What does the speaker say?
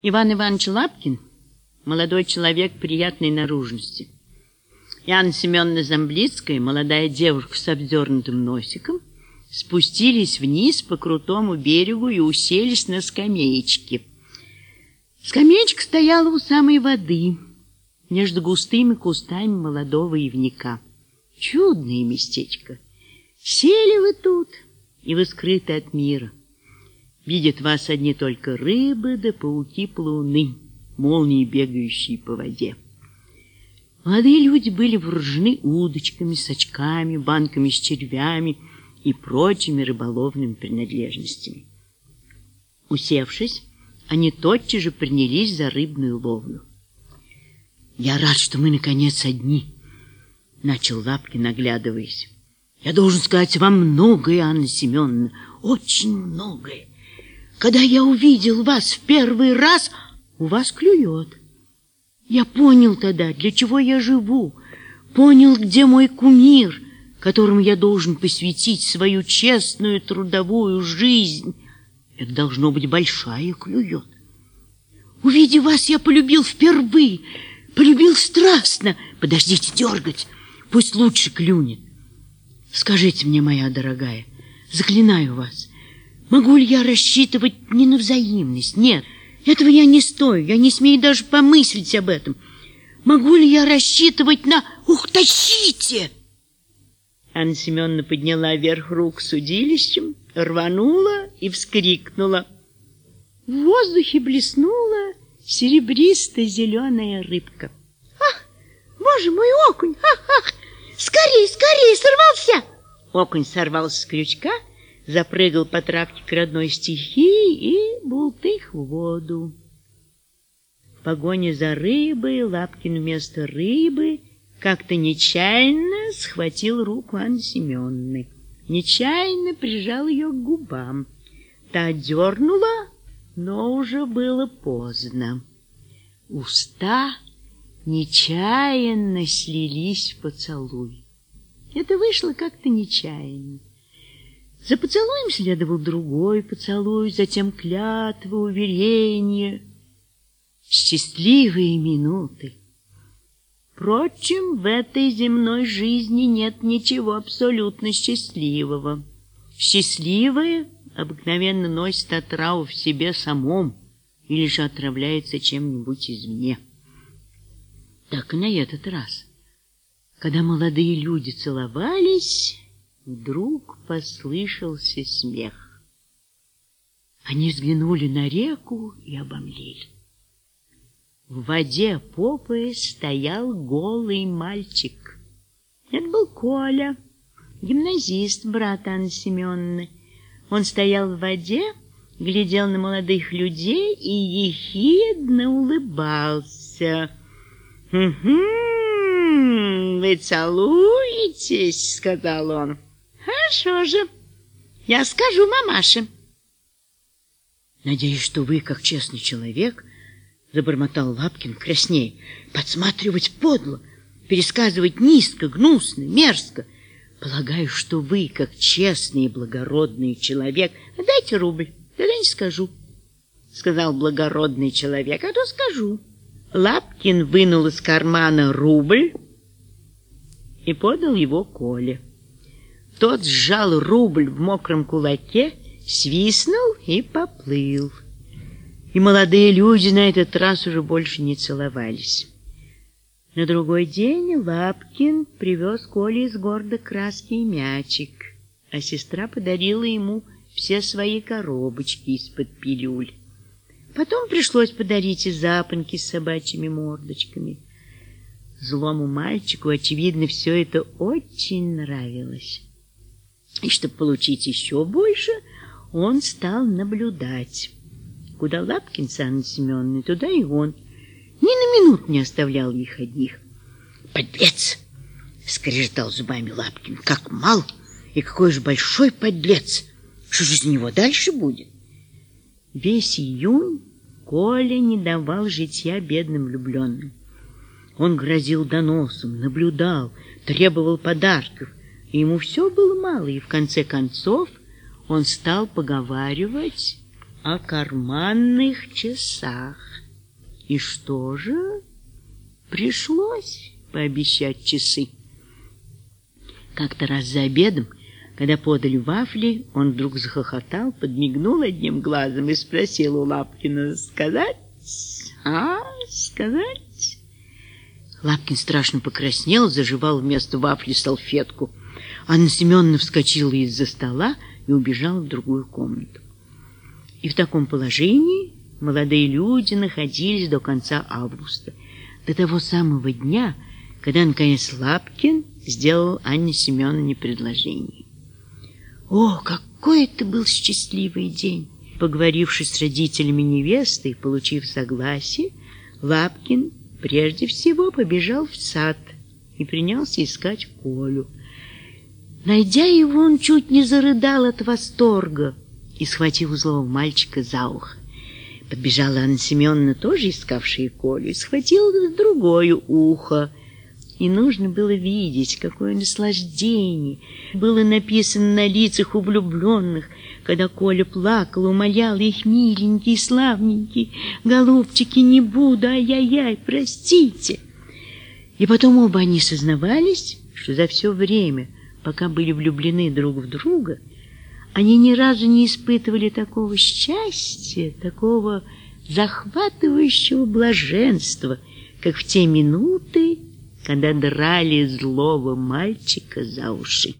Иван Иванович Лапкин – молодой человек приятной наружности. И Анна Семеновна Замблицкая, молодая девушка с обдернутым носиком, спустились вниз по крутому берегу и уселись на скамеечке. Скамеечка стояла у самой воды, между густыми кустами молодого ивника. Чудное местечко. Сели вы тут, и вы скрыты от мира. Видят вас одни только рыбы да пауки-плауны, молнии, бегающие по воде. Молодые люди были вооружены удочками, сачками, банками с червями и прочими рыболовными принадлежностями. Усевшись, они тотчас же принялись за рыбную ловлю. «Я рад, что мы, наконец, одни», — начал Лапкин, наглядываясь. «Я должен сказать вам многое, Анна Семеновна, очень многое. Когда я увидел вас в первый раз, у вас клюет. Я понял тогда, для чего я живу, понял, где мой кумир, которому я должен посвятить свою честную трудовую жизнь. Это должно быть большая клюет. Увидев вас, я полюбил впервые, полюбил страстно. Подождите дергать, пусть лучше клюнет. Скажите мне, моя дорогая, заклинаю вас, Могу ли я рассчитывать не на взаимность? Нет, этого я не стою, я не смею даже помыслить об этом. Могу ли я рассчитывать на... Ух, тащите! Анна Семеновна подняла вверх рук с удилищем, рванула и вскрикнула. В воздухе блеснула серебристо-зеленая рыбка. «Ах, боже мой, окунь! Ах, ах! Скорей, скорей, сорвался!» Окунь сорвался с крючка запрыгал по травке к родной стихии и бултых в воду. В погоне за рыбой Лапкин вместо рыбы как-то нечаянно схватил руку Анны Семеновны. Нечаянно прижал ее к губам. Та дернула, но уже было поздно. Уста нечаянно слились в поцелуй. Это вышло как-то нечаянно. За поцелуем следовал другой поцелуй, затем клятва, уверение. Счастливые минуты. Впрочем, в этой земной жизни нет ничего абсолютно счастливого. Счастливое обыкновенно носит отраву в себе самом или же отравляется чем-нибудь извне. Так и на этот раз. Когда молодые люди целовались, Вдруг послышался смех. Они взглянули на реку и обомлели. В воде по пояс стоял голый мальчик. Это был Коля, гимназист брата Анны Семеновны. Он стоял в воде, глядел на молодых людей и ехидно улыбался. «Угу, вы целуетесь?» — сказал он. Хорошо же. Я скажу мамаше. Надеюсь, что вы, как честный человек, забормотал Лапкин краснее, подсматривать подло, пересказывать низко, гнусно, мерзко. Полагаю, что вы, как честный и благородный человек, дайте рубль, тогда не скажу, сказал благородный человек, а то скажу. Лапкин вынул из кармана рубль и подал его Коле. Тот сжал рубль в мокром кулаке, свистнул и поплыл. И молодые люди на этот раз уже больше не целовались. На другой день Лапкин привез Коле из города краски и мячик, а сестра подарила ему все свои коробочки из-под пилюль. Потом пришлось подарить и запонки с собачьими мордочками. Злому мальчику, очевидно, все это очень нравилось. И чтобы получить еще больше, он стал наблюдать. Куда Лапкин с Анной Семеновной, туда и он. Ни на минут не оставлял их одних. «Подлец!» — скрежетал зубами Лапкин. «Как мал! И какой же большой подлец! Что же из него дальше будет?» Весь июнь Коля не давал житья бедным влюбленным. Он грозил доносом, наблюдал, требовал подарков, ему все было мало, и в конце концов он стал поговаривать о карманных часах. И что же? Пришлось пообещать часы. Как-то раз за обедом, когда подали вафли, он вдруг захохотал, подмигнул одним глазом и спросил у Лапкина, «Сказать? А, сказать?» Лапкин страшно покраснел, заживал вместо вафли салфетку. Анна Семеновна вскочила из-за стола и убежала в другую комнату. И в таком положении молодые люди находились до конца августа, до того самого дня, когда, наконец, Лапкин сделал Анне Семеновне предложение. О, какой это был счастливый день! Поговорившись с родителями невесты и получив согласие, Лапкин прежде всего побежал в сад и принялся искать Колю. Найдя его, он чуть не зарыдал от восторга и схватил злого мальчика за ухо. Подбежала Анна Семеновна, тоже искавшая Колю, и схватила за другое ухо. И нужно было видеть, какое наслаждение было написано на лицах у влюбленных, когда Коля плакал, умолял их миленький, славненький, голубчики, не буду, ай-яй-яй, простите. И потом оба они сознавались, что за все время, пока были влюблены друг в друга, они ни разу не испытывали такого счастья, такого захватывающего блаженства, как в те минуты, когда драли злого мальчика за уши.